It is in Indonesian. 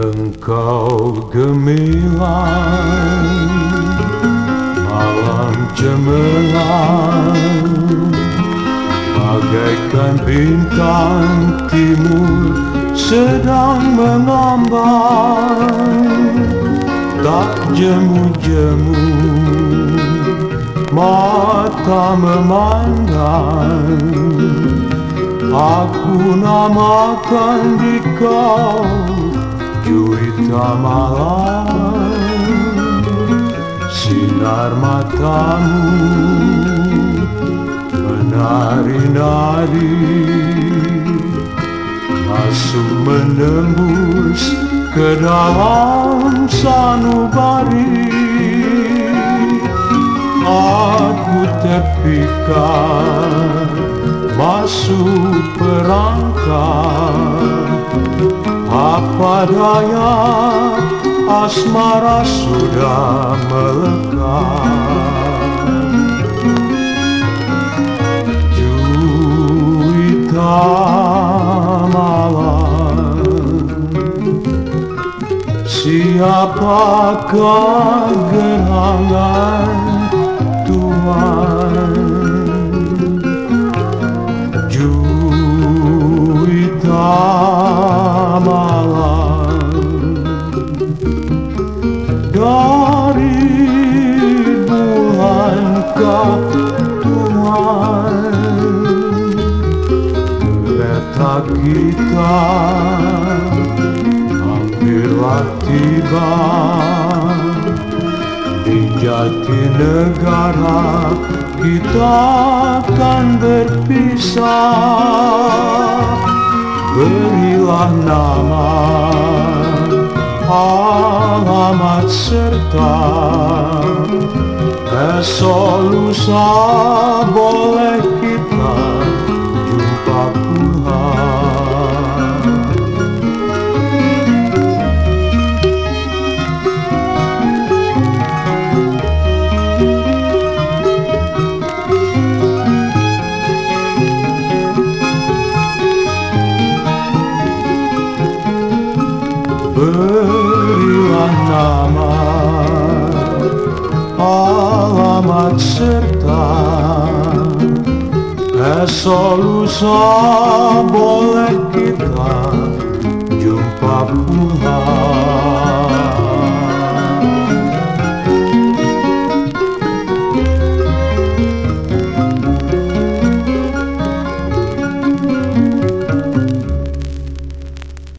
Engkau gemilang Malam cemerlang. Bagaikan bintang timur Sedang mengambang Tak jemu-jemu Mata memandang. Aku namakan di kau Juwita malam Sinar matamu Menari-nari Masuk menembus ke dalam sanubari. Aku terpikat masuk perangkap. Apa daya asmara sudah melekat? Juwita malam Siapakah gerangan Tuhan dari bukankah Tuhan letak kita hampirlah tiba di jati negara kita akan berpisah. Berilah nama Μετά με το σύμφωνο τη κοινωνία των πολιτών, η κοινωνία anlama Ağlamak sırtta Es olursa bol ekipler